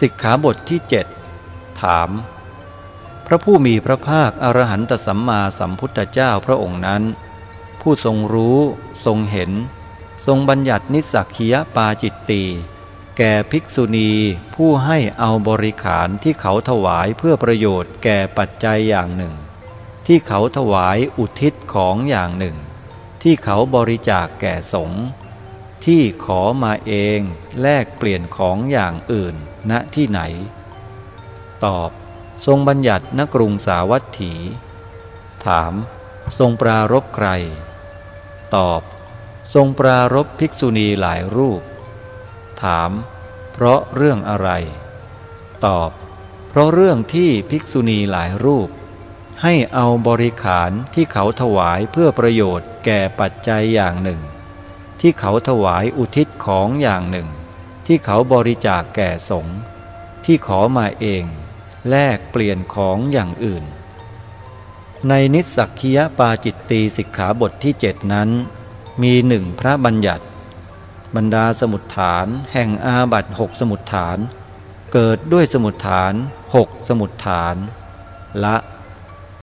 สิกขาบทที่เจ็ดถาม พระผู้มีพระภาคอรหันตสัมมาสัมพุทธเจ้าพระองค์นั้น ผู้ทรงรู้ทรงเห็น ทรงบัญญัตินิสักคียปาจิตตีแก่ภิกษุณีผู้ให้เอาบริขารที่เขาถวายเพื่อประโยชน์แก่ปัจจัยอย่างหนึ่ง ที่เขาถวายอุทิศของอย่างหนึ่ง ที่เขาบริจาคแก่สงฆ์ ที่ขอมาเองแลกเปลี่ยนของอย่างอื่นณที่ไหน ตอบ ทรงบัญญัติณกรุงสาวัตถี ถาม ทรงปรารบใคร ตอบ ทรงปรารบภิกษุณีหลายรูป ถาม เพราะเรื่องอะไร ตอบ เพราะเรื่องที่ภิกษุณีหลายรูป ให้เอาบริขารที่เขาถวายเพื่อประโยชน์แก่ปัจจัยอย่างหนึ่ง ที่เขาถวายอุทิศของอย่างหนึ่ง ที่เขาบริจาคแก่สงฆ์ที่ขอมาเอง แลกเปลี่ยนของอย่างอื่น ในนิสักคียปาจิตตีสิกขาบทที่เจ็ดนั้น มีหนึ่งพระบัญญัติ บรรดาสมุดฐานแห่งอาบัตหกสมุดฐาน เกิดด้วยสมุดฐานหกสมุดฐาน ละ